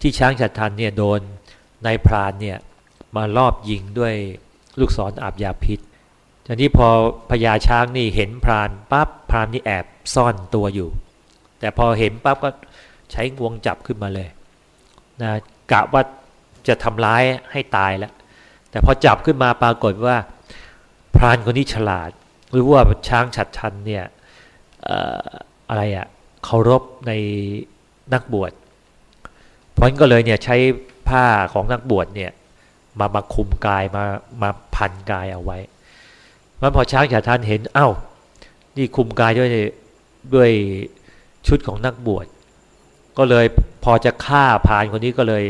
ที่ช้างฉัดทันเนี่ยโดนนายพรานเนี่ยมารอบยิงด้วยลูกศรออาบยาพิษทีนี้พอพญาช้างนี่เห็นพรานปั๊บพรานนี่แอบซ่อนตัวอยู่ แต่พอเห็นปั๊บก็ใช้งวงจับขึ้นมาเลยนะกะว่าจะทำร้ายให้ตายแล้ว แต่พอจับขึ้นมาปรากฏว่า พรานคนนี้ฉลาดรือว่าช้างฉัดชันเนี่ยอะไรอะเคารพในนักบวช เพราะนั้นก็เลยเนี่ยใช้ผ้าของนักบวชเนี่ยมามาคุมกายมามาพันกายเอาไว้มันพอช้างฉาทานเห็นเอา้า นี่คุมกายด้วยด้วยชุดของนักบวช ก็เลยพอจะฆ่าพานคนนี้ก็เลย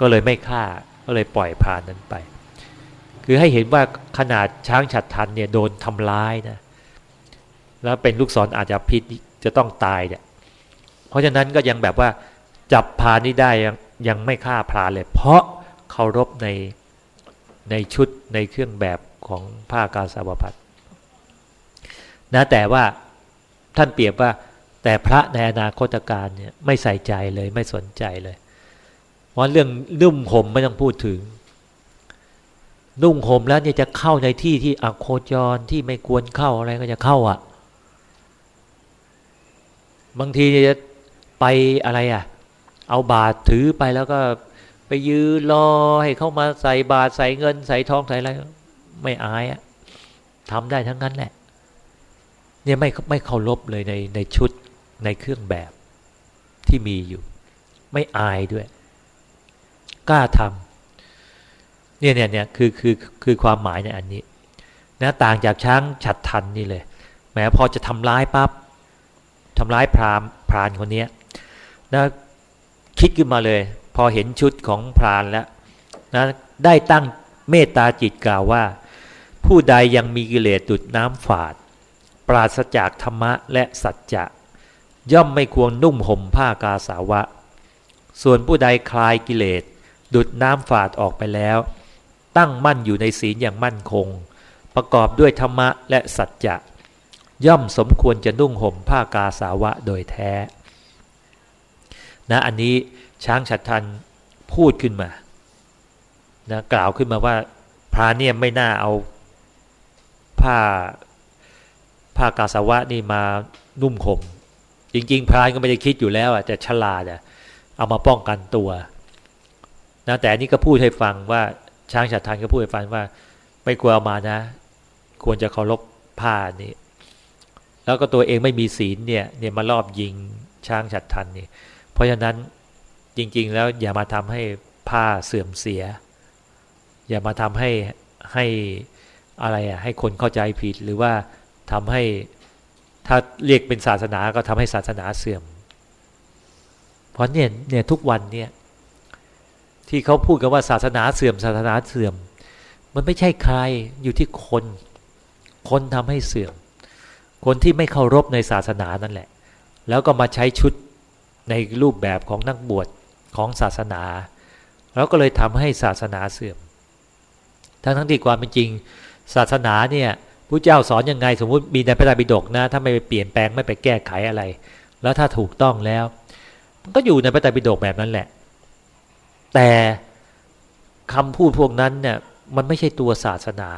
ก็เลยไม่ฆ่าก็เลยปล่อยพานนั้นไป คือให้เห็นว่าขนาดช้างฉัดทันเนี่ยโดนทำร้ายนะแล้วเป็นลูกศรออาจจะพิษจะต้องตายเนี่ยเพราะฉะนั้นก็ยังแบบว่า จับพานนี้ได้ยังยังไม่ฆ่าพรานเลย เพราะเคารพในในชุดในเครื่องแบบของผ้ากาสาวพัดนะแต่ว่าท่านเปรียบว่าแต่พระในอนาคตการเนี่ยไม่ใส่ใจเลยไม่สนใจเลย เพราะเรื่องนุ่มห่มไม่ต้องพูดถึง นุ่งห่มแล้วเนี่ยจะเข้าในที่ที่อโคจรที่ไม่ควรเข้าอะไรก็จะเข้าอะ่ะ บางทีจะไปอะไรอะ่ะ เอาบาทถือไปแล้วก็ไปยืนรอให้เข้ามาใส่บาทใส่เงิน ใส่ทองใส่อะไรไม่อายอะทำได้ทั้งนั้นแหละ เนี่ยไม่ไม่เคารพเลยในในชุดในเครื่องแบบที่มีอยู่ ไม่อายด้วย กล้าทำเนี่ยเนี่ยเนี่ยคือคือคือความหมายในอันนี้นะต่างจากช้างฉัดทันนี่เลยแม้พอจะทำร้ายปับ๊บทำร้ายพรามพรานคนนี้นะ คิดขึ้นมาเลย พอเห็นชุดของพรานแล้วนะได้ตั้งเมตตาจิตกล่าวว่า ผู้ใดยังมีกิเลสดุดน้ำฝาด ปราศจากธรรมะและสัจจะ ย่อมไม่ควรนุ่มห่มผ้ากาสาวะ ส่วนผู้ใดคลายกิเลสดุดน้ำฝาดออกไปแล้ว ตั้งมั่นอยู่ในศีลอย่างมั่นคง ประกอบด้วยธรรมะและสัจจะ ย่อมสมควรจะนุ่งห่มผ้ากาสาวะโดยแท้ นะอันนี้ช้างฉัดทันพูดขึ้นมานะกล่าวขึ้นมาว่าพระเนี่ยไม่น่าเอาผ้าผ้ากาสาวะนี่มานุ่มขมจริง ๆ พรานก็ไม่ได้คิดอยู่แล้วอะแต่ฉลาดอะเอามาป้องกันตัวนะแต่นี่ก็พูดให้ฟังว่าช้างฉัดทันก็พูดให้ฟังว่า ไม่ควเอามานะ ควรจะเคารพผ้านี่แล้วก็ตัวเองไม่มีศีลเนี่ยเนี่ยมารอบยิงช้างฉัดทันนี่ ราะฉะนั้นจริง ๆ แล้วอย่ามาทำให้ผ้าเสื่อมเสีย อย่ามาทำให้ให้อะไรอะให้คนเข้าใจผิดหรือว่าทำให้ถ้าเรียกเป็นศาสนาก็ทำให้ศาสนาเสื่อม เพราะเนี่ยเนี่ยทุกวันเนี่ยที่เขาพูดกันว่าศาสนาเสื่อมศาสนาเสื่อม มันไม่ใช่ใครอยู่ที่คน คนทำให้เสื่อม คนที่ไม่เคารพในศาสนานั่นแหละ แล้วก็มาใช้ชุด ในรูปแบบของนักบวชของศาสนา แล้วก็เลยทำให้ศาสนาเสื่อม ทั้งทั้งที่ความเป็นจริง ศาสนาเนี่ยพระเจ้าสอนยังไงสมมุติมีในพระไตรปิฎกนะถ้าไม่ไปเปลี่ยนแปลงไม่ไปแก้ไขอะไร แล้วถ้าถูกต้องแล้ว มันก็อยู่ในพระไตรปิฎกแบบนั้นแหละ แต่คำพูดพวกนั้นเนี่ยมันไม่ใช่ตัวศาสนา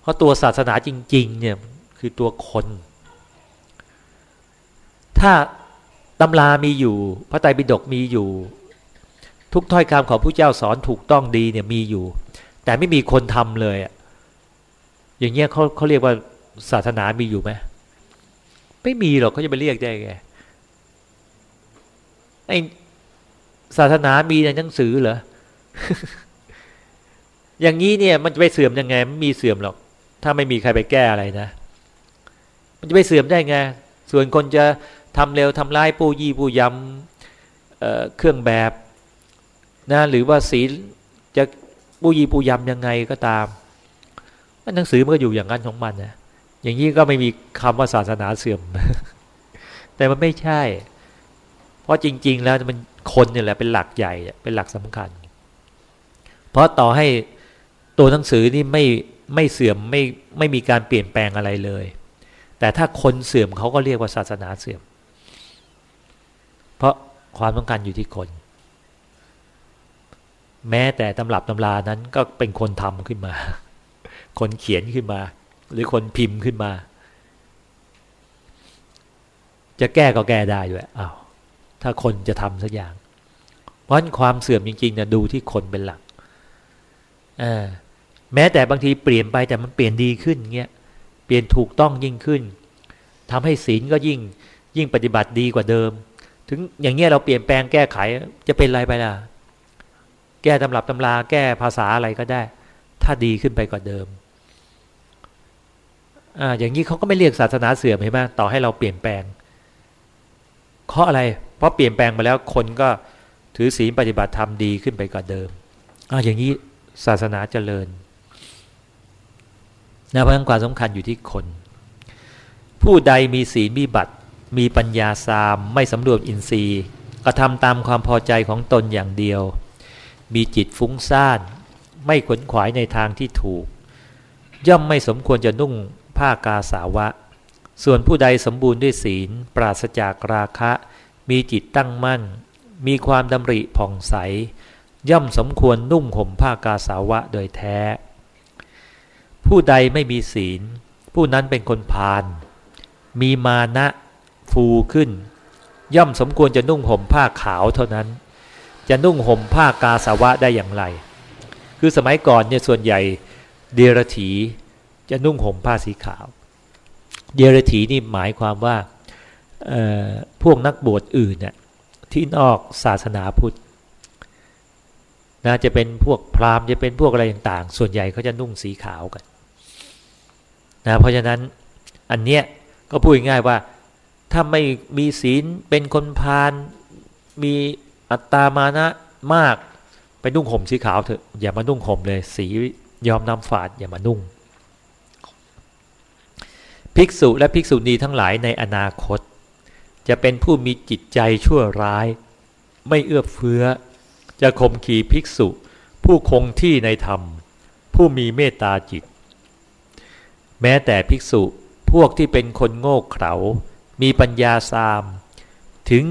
เพราะตัวศาสนาจริง ๆ เนี่ยคือตัวคน ถ้า ตำรามีอยู่ พระไตรปิฎกมีอยู่ ทุกถ้อยคำของพระเจ้าสอนถูกต้องดีเนี่ยมีอยู่ แต่ไม่มีคนทำเลยอะอย่างเงี้ยเขาเขาเรียกว่าศาสนามีอยู่ไหมไม่มีหรอกเขาจะไปเรียกได้ไงไอศาสนามีในหนังสือเหรออย่างนี้เนี่ยมันจะไปเสื่อมยังไงไม่มีเสื่อมหรอก ถ้าไม่มีใครไปแก้อะไรนะ มันจะไปเสื่อมได้ไง ส่วนคนจะ ทำเร็วทำร้ายปูยี่ปูยำเเครื่องแบบนะหรือว่าศีลจะปูยี่ปูยำยังไงก็ตามหนังสือมันก็อยู่อย่างนั้นของมันนะอย่างนี้ก็ไม่มีคำว่าศาสนาเสื่อม แต่มันไม่ใช่ เพราะจริง ๆ แล้วมันคนเนี่ยแหละเป็นหลักใหญ่ เป็นหลักสำคัญ เพราะต่อให้ตัวหนังสือนี่ไม่ไม่เสื่อมไม่ไม่มีการเปลี่ยนแปลงอะไรเลย แต่ถ้าคนเสื่อมเขาก็เรียกว่าศาสนาเสื่อม เพราะความต้องการอยู่ที่คน แม้แต่ตำรับตำรานั้นก็เป็นคนทำขึ้นมา คนเขียนขึ้นมา หรือคนพิมพ์ขึ้นมา จะแก้ก็แก้ได้ด้วยอ้าวถ้าคนจะทำสักอย่าง เพราะความเสื่อมจริงๆนะดูที่คนเป็นหลักแม้แต่บางทีเปลี่ยนไปแต่มันเปลี่ยนดีขึ้นเงี้ยเปลี่ยนถูกต้องยิ่งขึ้นทำให้ศีลก็ยิ่งยิ่งปฏิบัติดีกว่าเดิม ถึงอย่างเงี้ยเราเปลี่ยนแปลงแก้ไขจะเป็นอะไรไปล่ะ แก้ตำรับตำราแก้ภาษาอะไรก็ได้ ถ้าดีขึ้นไปกว่าเดิมอ่าอย่างนี้เขาก็ไม่เรียกศาสนาเสื่อมใช่ไหมต่อให้เราเปลี่ยนแปลงเพราะอะไร เพราะเปลี่ยนแปลงมาแล้วคนก็ถือศีลปฏิบัติธรรมดีขึ้นไปกว่าเดิมอ่าอย่างนี้ศาสนาเจริญนะเพราะความสำคัญอยู่ที่คน ผู้ใดมีศีลมีบัตร มีปัญญาสามไม่สำรวมอินทรีย์กระทำตามความพอใจของตนอย่างเดียว มีจิตฟุ้งซ่านไม่ขวนขวายในทางที่ถูก ย่อมไม่สมควรจะนุ่งผ้ากาสาวะ ส่วนผู้ใดสมบูรณ์ด้วยศีล ปราศจากราคะ มีจิตตั้งมั่น มีความดำริผ่องใส ย่อมสมควรนุ่งห่มผ้ากาสาวะโดยแท้ ผู้ใดไม่มีศีล ผู้นั้นเป็นคนพาลมีมานะ ฟูขึ้น ย่อมสมควรจะนุ่งห่มผ้าขาวเท่านั้น จะนุ่งห่มผ้ากาสาวะได้อย่างไร คือสมัยก่อนเนี่ยส่วนใหญ่เดรถีจะนุ่งห่มผ้าสีขาว เดรถีนี่หมายความว่าพวกนักบวชอื่นเนี่ยที่นอกศาสนาพุทธนะจะเป็นพวกพราหมณ์จะเป็นพวกอะไรต่างๆ ส่วนใหญ่เขาจะนุ่งสีขาวกันนะเพราะฉะนั้นอันเนี้ยก็พูดง่ายว่า ถ้าไม่มีศีลเป็นคนพาลมีอัตตามานะมาก ไปนุ่งห่มสีขาวเถอะอย่ามานุ่งห่มเลย สียอมนำฝาดอย่ามานุ่ง ภิกษุและภิกษุณีทั้งหลายในอนาคต จะเป็นผู้มีจิตใจชั่วร้าย ไม่เอื้อเฟื้อ จะข่มขีภิกษุ ผู้คงที่ในธรรม ผู้มีเมตตาจิต แม้แต่ภิกษุพวกที่เป็นคนโง่เขลา มีปัญญาสาม ถึง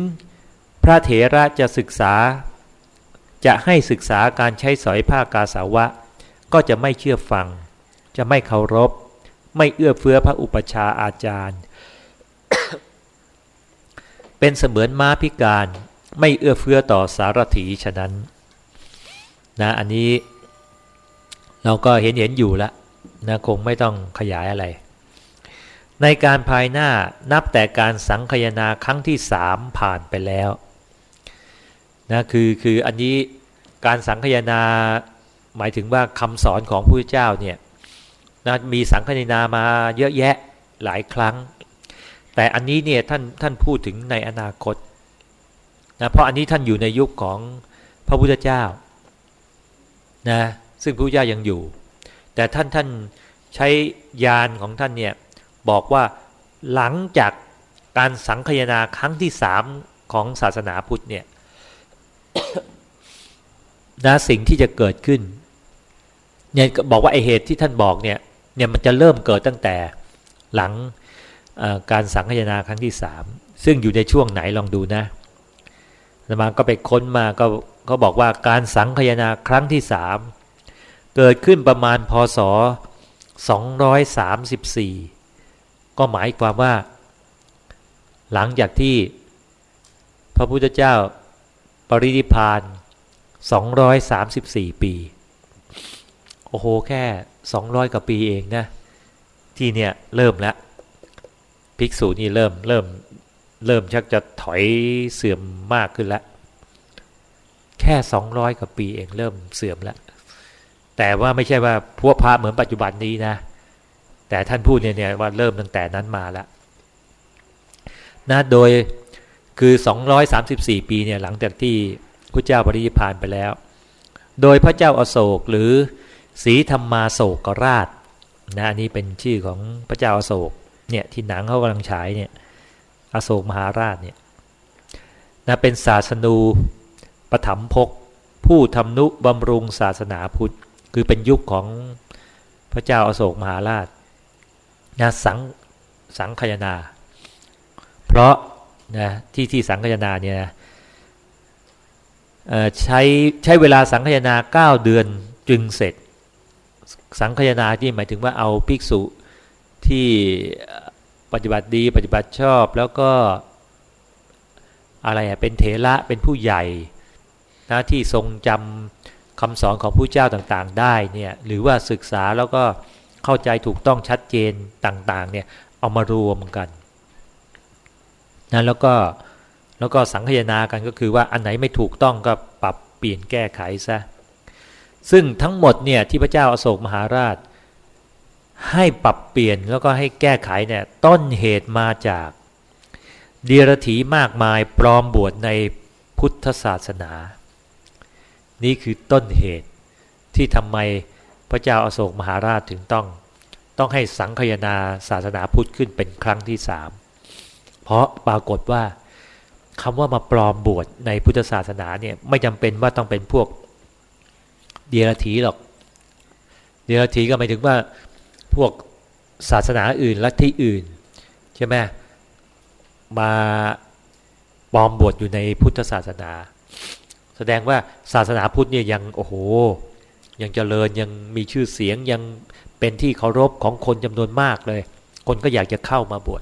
พระเถระจะศึกษา จะให้ศึกษาการใช้สอยผ้ากาสาวะ ก็จะไม่เชื่อฟัง จะไม่เคารพ ไม่เอื้อเฟื้อพระอุปชาอาจารย์ เป็นเสมือนม้าพิการไม่เอื้อเฟื้อต่อสารถีฉะนั้นนะอันนี้เราก็เห็นเห็นอยู่แล้วนะคงไม่ต้องขยายอะไร ในการภายหน้านับแต่การสังคยนาครั้งที่สามผ่านไปแล้วนะคือคืออันนี้การสังคยนาหมายถึงว่าคำสอนของพระเจ้าเนี่ยนะมีสังคยนามาเยอะแยะหลายครั้ง แต่อันนี้เนี่ยท่านท่านพูดถึงในอนาคตนะเพราะอันนี้ท่านอยู่ในยุคของพระพุทธเจ้านะซึ่งพระพุทธเจ้ายังอยู่ แต่ท่านท่านใช้ยานของท่านเนี่ย บอกว่าหลังจากการสังคยนาครั้งที่สามของศาสนาพุทธเนี่ยนะสิ่งที่จะเกิดขึ้นเนี่ยบอกว่าไอเหตุที่ท่านบอกเนี่ยเนี่ยมันจะเริ่มเกิดตั้งแต่หลังการสังคยนาครั้งที่สามซึ่งอยู่ในช่วงไหนลองดูนะนมาก็ไปค้นมาก็เขาบอกว่าการสังคยนาครั้งที่สามเกิดขึ้นประมาณพศ 234 ก็หมายความว่า หลังจากที่พระพุทธเจ้าปรินิพาน234 ปี โอ้โห แค่ 200 กว่าปีเองนะ ที่เนี่ยเริ่มแล้วภิกษุนี่เริ่มเริ่มเริ่มชักจะถอยเสื่อมมากขึ้นแล้ว แค่ 200 กว่าปีเองเริ่มเสื่อมแล้ว แต่ว่าไม่ใช่ว่าพวกพระเหมือนปัจจุบันนี้นะ แต่ท่านพูดเนี่ยว่าเริ่มตั้งแต่นั้นมาแล้วนะโดยคือ 234 ปีเนี่ยหลังจากที่พระเจ้าปรินิพานไปแล้ว โดยพระเจ้าอาโศกหรือสีธรรมาโศกราชนะอันนี้เป็นชื่อของพระเจ้าอาโศกเนี่ยที่หนังเขากำลังฉายเนี่ยอโศกมหาราชเนี่ยนะเป็นศาสนูปฐมภกผู้ทำนุบำรุงศาสนาพุทธ คือเป็นยุคของพระเจ้าอาโศกมหาราช นะสังสังขยนา เพราะนะที่ที่สังขยนาเนี่ยใช้ใช้เวลาสังคยนาเก้าเดือนจึงเสร็จ สังคยนาที่หมายถึงว่าเอาภิกษุที่ปฏิบัติดีปฏิบัติชอบแล้วก็อะไรอะเป็นเถระเป็นผู้ใหญ่นะที่ทรงจำคำสอนของผู้เจ้าต่างๆ ได้เนี่ยหรือว่าศึกษาแล้วก็ เข้าใจถูกต้องชัดเจนต่างๆเนี่ยเอามารวมกันนะแล้วก็แล้วก็สังคยนากันก็คือว่าอันไหนไม่ถูกต้องก็ปรับเปลี่ยนแก้ไขซะซึ่งทั้งหมดเนี่ยที่พระเจ้าอาโศกมหาราช ให้ปรับเปลี่ยนแล้วก็ให้แก้ไขเนี่ยต้นเหตุมาจากเดียรถีมากมายปลอมบวชในพุทธศาสนา นี่คือต้นเหตุที่ทำไม พระเจ้าอาโศกมหาราชถึงต้อง ต้องให้สังคยนาศาสนาพุทธขึ้นเป็นครั้งที่สามเพราะปรากฏว่าคำว่ามาปลอมบวชในพุทธศาสนาเนี่ยไม่จำเป็นว่าต้องเป็นพวกเดียรถีหรอก เดียรถีก็หมายถึงว่าพวกศาสนาอื่นลัทธิอื่นใช่ไหมมาปลอมบวชอยู่ในพุทธศาสนา แสดงว่าศาสนาพุทธเนี่ยยังโอ้โห ยังเจริญยังมีชื่อเสียงยังเป็นที่เคารพของคนจำนวนมากเลย คนก็อยากจะเข้ามาบวช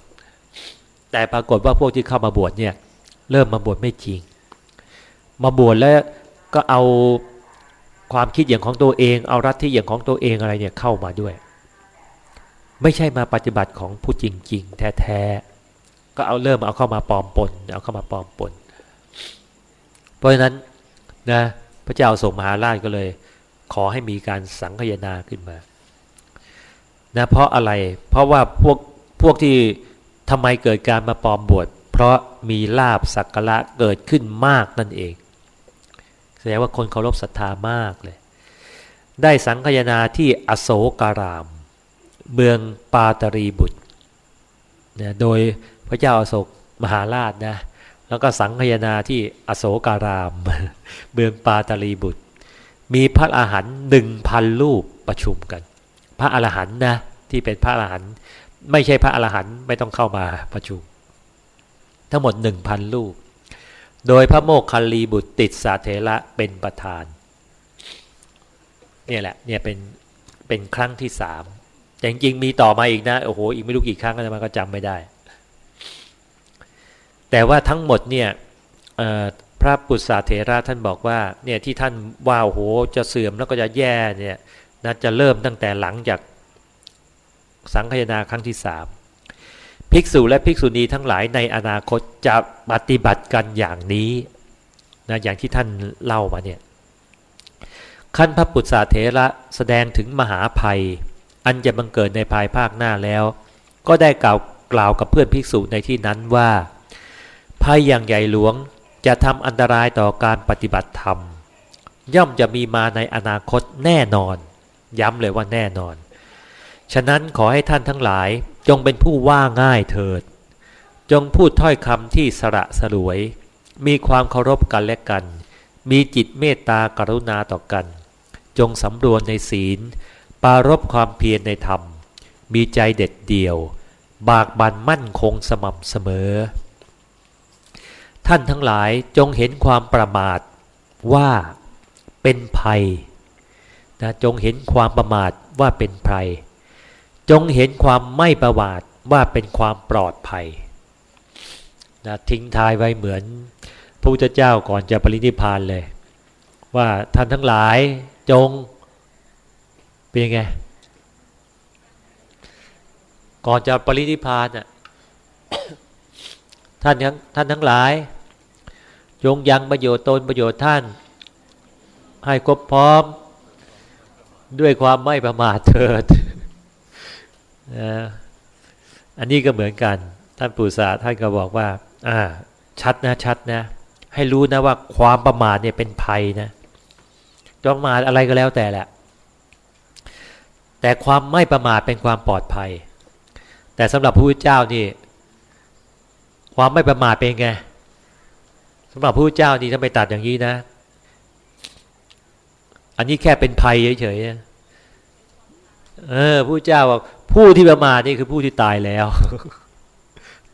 แต่ปรากฏว่าพวกที่เข้ามาบวชเนี่ยเริ่มมาบวชไม่จริง มาบวชแล้วก็เอาความคิดอย่างของตัวเอง เอารัฐที่อย่างของตัวเองอะไรเนี่ยเข้ามาด้วย ไม่ใช่มาปฏิบัติของผู้จริง ๆ แท้ๆก็เอาเริ่มเอาเข้ามาปลอมปนเอาเข้ามาปลอมปน เพราะฉะนั้นนะพระเจ้าส่งมหาราชก็เลย ขอให้มีการสังคยนาขึ้นมานะเพราะอะไรเพราะว่าพวกพวกที่ทำไมเกิดการมาปลอมบวชเพราะมีลาบสักกะเกิดขึ้นมากนั่นเอง แสดงว่าคนเคารพศรัทธามากเลย ได้สังคยนาที่อโศการาม เมืองปาตรีบุตรนะโดยพระเจ้าอาโศกมหาราชนะแล้วก็สังคยนาที่อโศการาม เมืองปาตรีบุตร มีพระอาหารหนึ่งพันรูปประชุมกัน พระอรหันต์นะที่เป็นพระอรหันต์ไม่ใช่พระอรหันต์ไม่ต้องเข้ามาประชุม ทั้งหมดหนึ่งพันรูป โดยพระโมกคัลลีบุตรติดสาเทระเป็นประธานเนี่ยแหละเนี่ยเป็นเป็นครั้งที่สามแต่จริงๆมีต่อมาอีกนะโอ้โหอีกไม่รู้กี่ครั้งแล้วมันก็จำไม่ได้ แต่ว่าทั้งหมดเนี่ย พระปุษาเถระท่านบอกว่าเนี่ยที่ท่านว่าโอ้โหจะเสื่อมแล้วก็จะแย่เนี่ยนะจะเริ่มตั้งแต่หลังจากสังคยนาครั้งที่สามภิกษุและภิกษุณีทั้งหลายในอนาคตจะปฏิบัติกันอย่างนี้นะอย่างที่ท่านเล่ามาเนี่ยขั้นพระปุตสาเถระแสดงถึงมหาภัย อันจะบังเกิดในภายภาคหน้าแล้ว ก็ได้กล่าวกล่าวกับเพื่อนภิกษุในที่นั้นว่าภัยอย่างใหญ่หลวง จะทำอันตรายต่อการปฏิบัติธรรม ย่อมจะมีมาในอนาคตแน่นอน ย้ำเลยว่าแน่นอน ฉะนั้นขอให้ท่านทั้งหลายจงเป็นผู้ว่าง่ายเถิด จงพูดถ้อยคำที่สระสลวย มีความเคารพกันและกัน มีจิตเมตตากรุณาต่อกัน จงสำรวมในศีล ปารบความเพียรในธรรม มีใจเด็ดเดี่ยว บากบันมั่นคงสม่ำเสมอ ท่านทั้งหลายจงเห็นความประมาทว่าเป็นภัยนะจงเห็นความประมาทว่าเป็นภัย จงเห็นความไม่ประมาทว่าเป็นความปลอดภัยนะทิ้งทายไว้เหมือนพระพุทธเจ้าก่อนจะปรินิพานเลย ว่าท่านทั้งหลายจงเป็นยังไงก่อนจะปรินิพานอะ ท่านทั้งท่านทั้งหลาย จงยังประโยชน์ตนประโยชน์ท่าน ให้ครบพร้อมด้วยความไม่ประมาทเถิดอันนี้ก็เหมือนกัน ท่านปู่สาท่านก็บอกว่า อ่า ชัดนะชัดนะ ให้รู้นะว่าความประมาทเนี่ยเป็นภัยนะจะประมาทอะไรก็แล้วแต่แหละ แต่ความไม่ประมาทเป็นความปลอดภัย แต่สำหรับพระพุทธเจ้านี่ ความไม่ประมาทเป็นไงสำหรับพระพุทธเจ้านี่ถ้าไมตัดอย่างนี้นะ อันนี้แค่เป็นภัยเฉยๆเออพระเจ้าบอกผู้ที่ประมาทนี่คือผู้ที่ตายแล้ว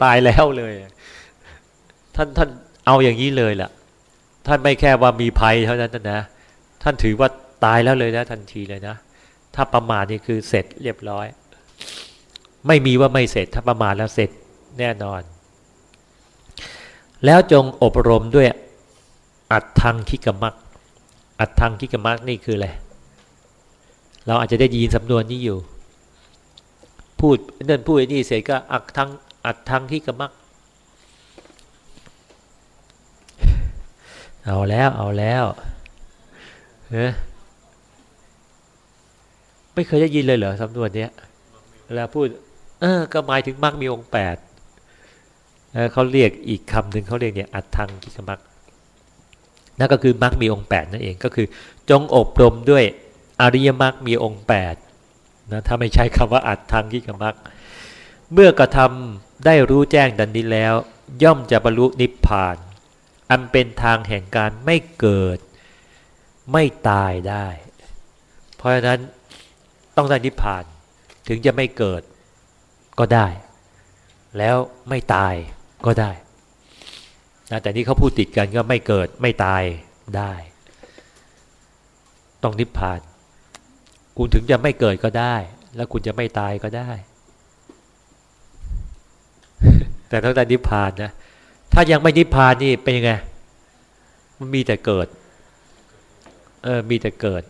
ตายแล้วเลย ท่านท่านเอาอย่างนี้เลยแหละท่านไม่แค่ว่ามีภัยเท่านั้นนะท่านถือว่าตายแล้วเลยนะทันทีเลยนะถ้าประมาทนี่คือเสร็จเรียบร้อย ไม่มีว่าไม่เสร็จ ถ้าประมาทแล้วเสร็จแน่นอน แล้วจงอบรมด้วย อัดทังคิกมักอัดทังคิกมักนี่คืออะไรเราอาจจะได้ยินสำนวนนี้อยู่ พูดเนั่นพูดนี่เสร็จก็อัดทังอัดทังคิกมักเอาแล้วเอาแล้วเฮ้ไม่เคยได้ยินเลยเหรอสำนวนเนี้ยเวลาพูด เออ ก็หมายถึงมักมีองค์แปด เขาเรียกอีกคำหนึ่งเขาเรียกเนี่ยอัดทังคิกมักนั่นก็คือมรรคมีองค์8นั่นเองก็คือ จงอบรมด้วยอริยมรรคมีองค์8นะถ้าไม่ใช้คำว่าอัดทางที่กมรรคเมื่อกระทำได้รู้แจ้งดังนี้แล้ว ย่อมจะบรรลุนิพพาน อันเป็นทางแห่งการไม่เกิด ไม่ตายได้ เพราะฉะนั้นต้องได้นิพพานถึงจะไม่เกิดก็ได้ แล้วไม่ตาย ก็ได้นะแต่นี่เขาพูดติดกันก็ไม่เกิดไม่ตายได้ ต้องนิพพาน คุณถึงจะไม่เกิดก็ได้ แล้วคุณจะไม่ตายก็ได้ แต่ต้องได้นิพพานนะถ้ายังไม่นิพพานนี่เป็นยังไงมันมีแต่เกิด เออ มีแต่เกิด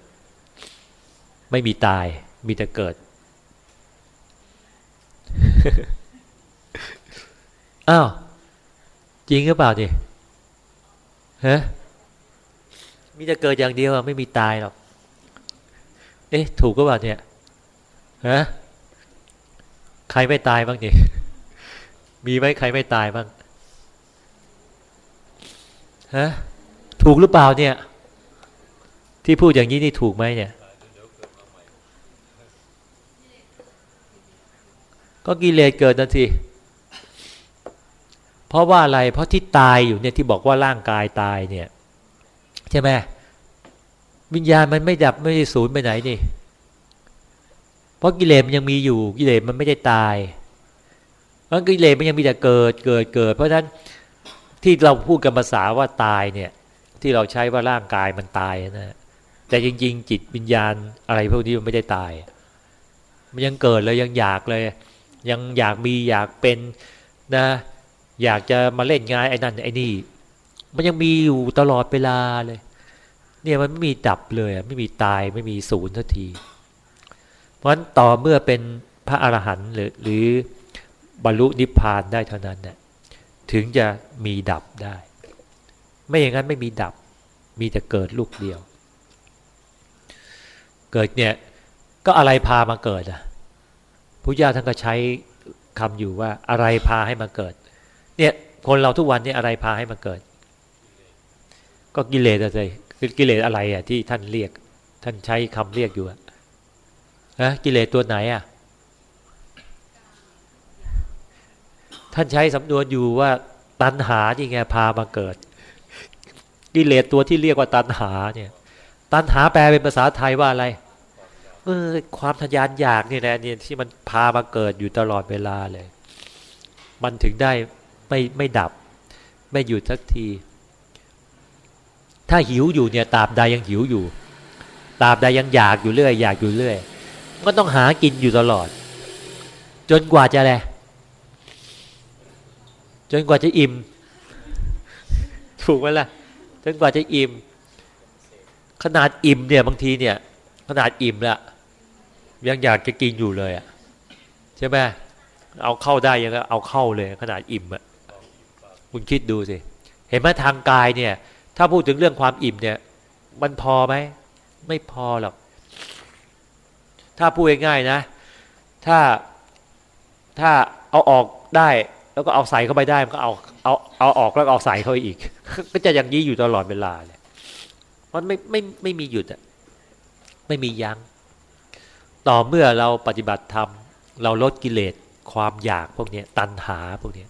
ไม่มีตาย มีแต่เกิด อ้าวจริงหรือเปล่าดิฮะมีจะเกิดอย่างเดียวไม่มีตายหรอกเอ๊ะถูกก็เปล่าเนี่ยฮะใครไม่ตายบ้างนี่มีไหมใครไม่ตายบ้างฮะถูกหรือเปล่าเนี่ย ที่พูดอย่างนี้นี่ถูกไหมเนี่ย ก็กิเลสเกิดนาที เพราะว่าอะไร เพราะที่ตายอยู่เนี่ยที่บอกว่าร่างกายตายเนี่ย ใช่ไหมวิญญาณมันไม่ดับไม่ได้สูญไปไหนนี่ เพราะกิเลสมันยังมีอยู่กิเลสมันไม่ได้ตาย เพราะกิเลสมันยังมีแต่เกิดเกิดเกิด เพราะฉะนั้นที่เราพูดกันภาษาว่าตายเนี่ย ที่เราใช้ว่าร่างกายมันตายนะแต่จริง ๆ จิตวิญญาณอะไรพวกนี้มันไม่ได้ตาย มันยังเกิดเลยยังอยากเลย ยังอยากมีอยากเป็นนะ อยากจะมาเล่นงานไอ้นั่นไอ้นี่ มันยังมีอยู่ตลอดเวลาเลย เนี่ยมันไม่มีดับเลยไม่มีตายไม่มีศูนย์ทันที เพราะฉะนั้นต่อเมื่อเป็นพระอรหันต์หรือหรือบรรลุนิพพานได้เท่านั้นเนี่ยถึงจะมีดับได้ ไม่อย่างนั้นไม่มีดับ มีแต่เกิดลูกเดียว เกิดเนี่ยก็อะไรพามาเกิดอะพุทธเจ้าท่านก็ใช้คำอยู่ว่าอะไรพาให้มาเกิด เนี่ยคนเราทุกวันนี้อะไรพาให้มาเกิด ก็กิเลสอะไรคือกิเลสอะไรอะที่ท่านเรียก ท่านใช้คำเรียกอยู่อะนะกิเลสตัวไหนอะ ท่านใช้สำนวนอยู่ว่าตัณหาที่ไงพามาเกิด กิเลสตัวที่เรียกว่าตัณหาเนี่ย ตัณหาแปลเป็นภาษาไทยว่าอะไรเออความทยานอยากนี่แหละเนี่ยที่มันพามาเกิดอยู่ตลอดเวลาเลย มันถึงได้ ไม่ไม่ดับ ไม่หยุดสักที ถ้าหิวอยู่เนี่ยตาบใดยังหิวอยู่ตาบใดยังอยากอยู่เรื่อย อยากอยู่เรื่อยก็ต้องหากินอยู่ตลอด จนกว่าจะอะไรจนกว่าจะอิ่ม ถูกไหมล่ะ จนกว่าจะอิ่ม ขนาดอิ่มเนี่ยบางทีเนี่ย ขนาดอิ่มละยังอยากจะกินอยู่เลยอะใช่ไหมเอาเข้าได้ยังก็เอาเข้าเลย ขนาดอิ่มอะ คุณคิดดูสิ เห็นไหมทางกายเนี่ย ถ้าพูดถึงเรื่องความอิ่มเนี่ย มันพอไหม ไม่พอหรอก ถ้าพูดง่ายๆนะ ถ้าถ้าเอาออกได้แล้วก็เอาใส่เข้าไปได้มันก็เอาเอาเอาออกแล้วเอาใส่เข้าไปอีก ก็จะอย่างนี้อยู่ตลอดเวลาเลยมันไม่ไม่ไม่มีหยุดอะไม่มียัง้งต่อเมื่อเราปฏิบัติธรรมเราลดกิเลสความอยากพวกนี้ตัณหาพวกนี้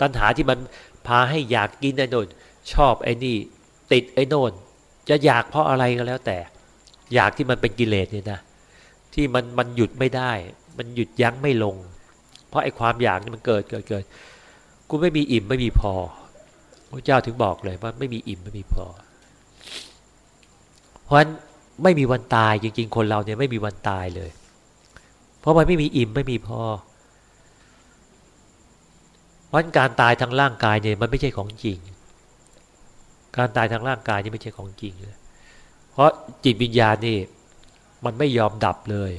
ตัณหาที่มันพาให้อยากกินไอ้นนชอบไอ้นี่ ติดไอ้นนจะอยากเพราะอะไรก็แล้วแต่ อยากที่มันเป็นกิเลสเนี่ยนะ ที่มันมันหยุดไม่ได้ มันหยุดยั้งไม่ลง เพราะไอ้ความอยากนี่มันเกิดเกิดเกิดกูไม่มีอิ่มไม่มีพอพระเจ้าถึงบอกเลยว่าไม่มีอิ่มไม่มีพอ เพราะฉะนั้นไม่มีวันตายจริง ๆ คนเราเนี่ยไม่มีวันตายเลย เพราะมันไม่มีอิ่มไม่มีพอ เพราะการตายทางร่างกายเนี่ยมันไม่ใช่ของจริง การตายทางร่างกายนี่ไม่ใช่ของจริงเลยเพราะจิตวิญญาณนี่มันไม่ยอมดับเลย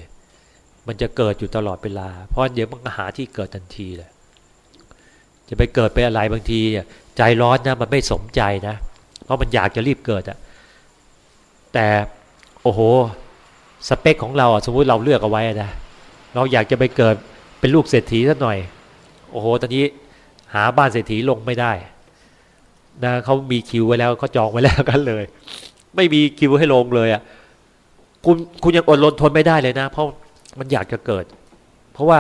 มันจะเกิดอยู่ตลอดเวลา เพราะเดี๋ยวมันหาที่เกิดทันทีเลยจะไปเกิดไปอะไรบางทีใจร้อนนะมันไม่สมใจนะ เพราะมันอยากจะรีบเกิดอะแต่โอ้โหสเปคของเราสมมุติเราเลือกเอาไว้นะเราอยากจะไปเกิดเป็นลูกเศรษฐีสักหน่อย โอ้โห ตอนนี้ หาบ้านเศรษฐีลงไม่ได้นะเขามีคิวไว้แล้วเขาจองไว้แล้วกันเลย ไม่มีคิวให้ลงเลยอะ่ะคุณคุณยังอดรนทนไม่ได้เลยนะ เพราะมันอยากจะเกิด เพราะว่า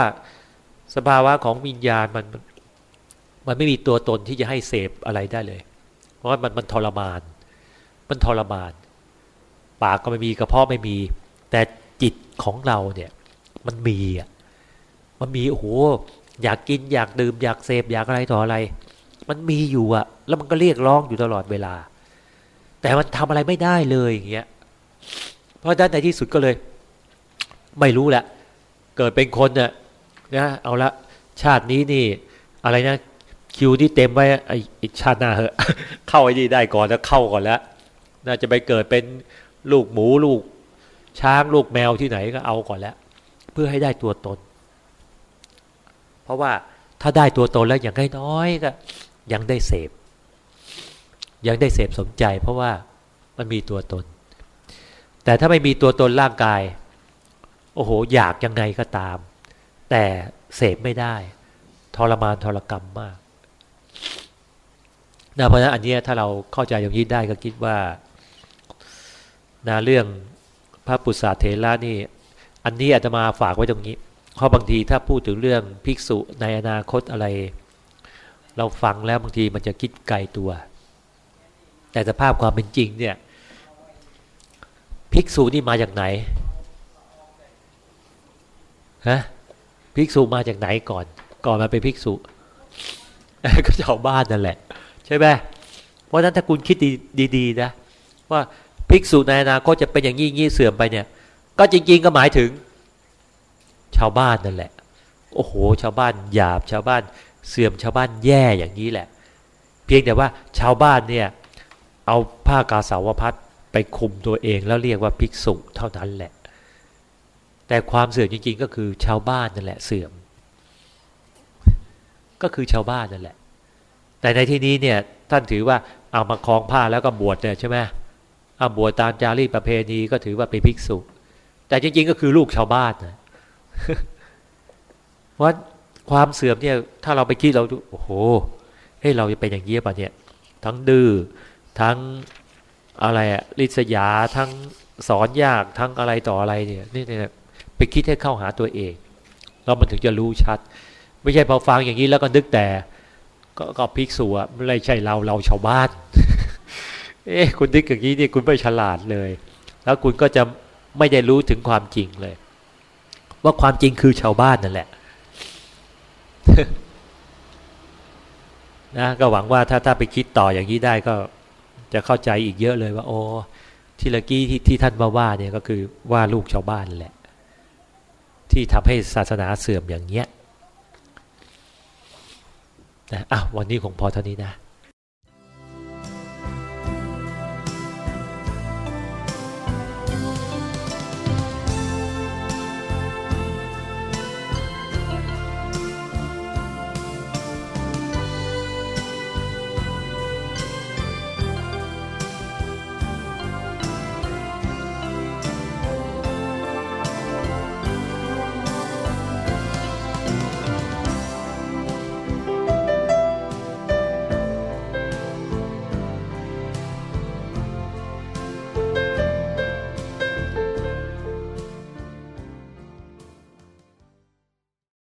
สภาวะของวิญญาณมัน มันไม่มีตัวตนที่จะให้เสพอะไรได้เลย เพราะมันมันทรมาน มันทรมาน ปากก็ไม่มีกระเพาะไม่มี แต่จิตของเราเนี่ย มันมีอะมันมีโอ้โห อยากกินอยากดื่มอยากเสพอยากอะไรต่ออะไร มันมีอยู่อะแล้วมันก็เรียกร้องอยู่ตลอดเวลา แต่มันทำอะไรไม่ได้เลยอย่างเงี้ยเพราะด้านในที่สุดก็เลย ไม่รู้แหละเกิดเป็นคนเนี่ยนะเอาละชาตินี้นี่ อะไรนะคิวที่เต็มไว้ไอ้ชาติหน้าเหอะ เข้าไอ้นี่ได้ก่อนแล้วเข้าก่อนแล้วน่าจะไปเกิดเป็นลูกหมูลูกช้างลูกแมวที่ไหนก็เอาก่อนแล้ว เพื่อให้ได้ตัวตน ราะว่าถ้าได้ตัวตนแล้วอย่างน้อยก็ ยังได้เสพ ยังได้เสพสมใจ เพราะว่ามันมีตัวตน แต่ถ้าไม่มีตัวตนร่างกาย โอ้โห อยากยังไงก็ตาม แต่เสพไม่ได้ทรมานทรกรรมมากนะเพราะฉะนั้นอันนี้ถ้าเราเข้าใจอย่างนี้ได้ก็คิดว่านะเรื่องพระปุษสาเถระนี่ อันนี้อาจจะมาฝากไว้ตรงนี้ เพราะบางทีถ้าพูดถึงเรื่องภิกษุในอนาคตอะไร เราฟังแล้วบางทีมันจะคิดไกลตัว แต่สภาพความเป็นจริงเนี่ยภิกษุนี่มาจากไหนฮะภิกษุมาจากไหนก่อน ก่อนมาเป็นภิกษุ ก็ชาวบ้านนั่นแหละ ใช่ไหมเพราะนั้นถ้าคุณคิดดีๆนะว่าภิกษุในอนาคตจะเป็นอย่างนี้งี้เสื่อมไปเนี่ย ก็จริง ๆ ก็หมายถึง ชาวบ้านนั่นแหละ โอ้โห ชาวบ้านหยาบชาวบ้านเสื่อมชาวบ้านแย่อย่างนี้แหละ เพียงแต่ว่าชาวบ้านเนี่ยเอาผ้ากาสาวพัดไปคุมตัวเองแล้วเรียกว่าภิกษุเท่านั้นแหละ แต่ความเสื่อมจริง ๆ ก็คือชาวบ้านนั่นแหละเสื่อม ก็คือชาวบ้านนั่นแหละ แต่ในที่นี้เนี่ยท่านถือว่าเอามาคล้องผ้าแล้วก็บวชเนี่ยใช่ไหมเอาบวชตามจารีตประเพณีก็ถือว่าเป็นภิกษุ แต่จริง ๆ ก็คือลูกชาวบ้านนะ เพราความเสื่อมเนี่ย ถ้าเราไปคิดเราโอ้โหเฮ้ยเราจะเป็นอย่างนี้ป่ะเนี่ย ทั้งดื้อทั้งอะไรอะลิษยาทั้งสอนยากทั้งอะไรต่ออะไรเนี่ยนี่เนี่ยไปคิดให้เข้าหาตัวเองแล้วมันถึงจะรู้ชัด ไม่ใช่พอฟังอย่างนี้แล้วก็นึกแต่ ก็ก็ภิกษุอะไม่ใช่เราเราชาวบ้าน เอ๊ะคุณนึกอย่างนี้เนี่ยคุณไม่ฉลาดเลย แล้วคุณก็จะไม่ได้รู้ถึงความจริงเลย ว่าความจริงคือชาวบ้านนั่นแหละนะก็หวังว่าถ้าถ้าไปคิดต่ออย่างนี้ได้ก็จะเข้าใจอีกเยอะเลยว่า โอ้ที่ละกี้ที่ที่ท่านมาว่าเนี่ยก็คือว่าลูกชาวบ้านแหละ ที่ทำให้ศาสนาเสื่อมอย่างเงี้ยนะอะวันนี้คงพอเท่านี้นะ